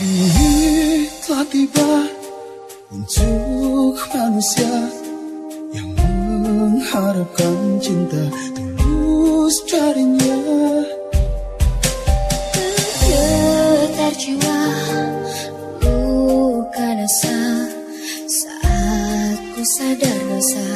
Ini telah tiba untuk manusia yang mengharapkan cinta tulus darinya. Getar jiwa, luka asa saat ku sadar dosa.